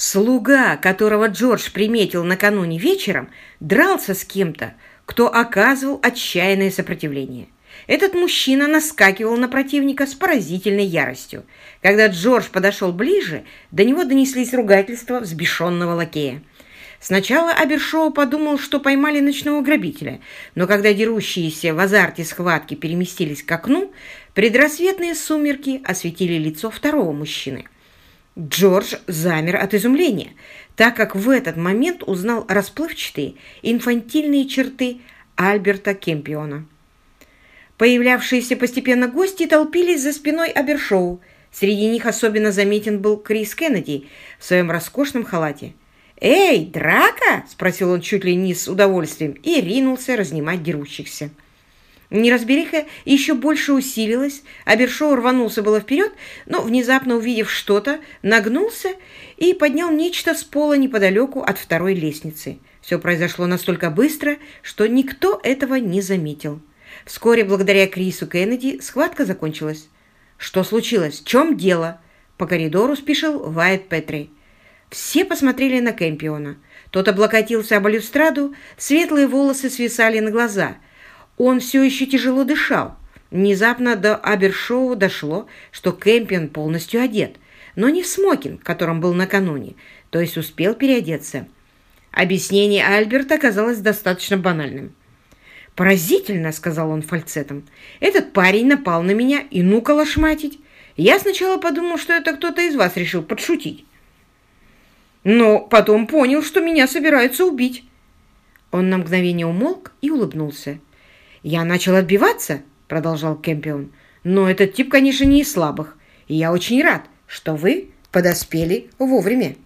Слуга, которого Джордж приметил накануне вечером, дрался с кем-то, кто оказывал отчаянное сопротивление. Этот мужчина наскакивал на противника с поразительной яростью. Когда Джордж подошел ближе, до него донеслись ругательства взбешенного лакея. Сначала Абершоу подумал, что поймали ночного грабителя, но когда дерущиеся в азарте схватки переместились к окну, предрассветные сумерки осветили лицо второго мужчины. Джордж замер от изумления, так как в этот момент узнал расплывчатые инфантильные черты Альберта Кемпиона. Появлявшиеся постепенно гости толпились за спиной Абершоу. Среди них особенно заметен был Крис Кеннеди в своем роскошном халате. «Эй, драка?» – спросил он чуть ли не с удовольствием и ринулся разнимать дерущихся. Неразбериха еще больше усилилась, а Бершоу рванулся было вперед, но, внезапно увидев что-то, нагнулся и поднял нечто с пола неподалеку от второй лестницы. Все произошло настолько быстро, что никто этого не заметил. Вскоре, благодаря Крису Кеннеди, схватка закончилась. «Что случилось? В чем дело?» По коридору спешил Вайт Петри. Все посмотрели на Кэмпиона. Тот облокотился об балюстраду, светлые волосы свисали на глаза. Он все еще тяжело дышал. Внезапно до Абершоу дошло, что Кэмпион полностью одет, но не в смокинг, которым был накануне, то есть успел переодеться. Объяснение Альберта оказалось достаточно банальным. «Поразительно», — сказал он фальцетом. «Этот парень напал на меня и ну-ка лошматить. Я сначала подумал, что это кто-то из вас решил подшутить но потом понял, что меня собираются убить. Он на мгновение умолк и улыбнулся. «Я начал отбиваться», — продолжал Кемпион. «Но этот тип, конечно, не из слабых, и я очень рад, что вы подоспели вовремя».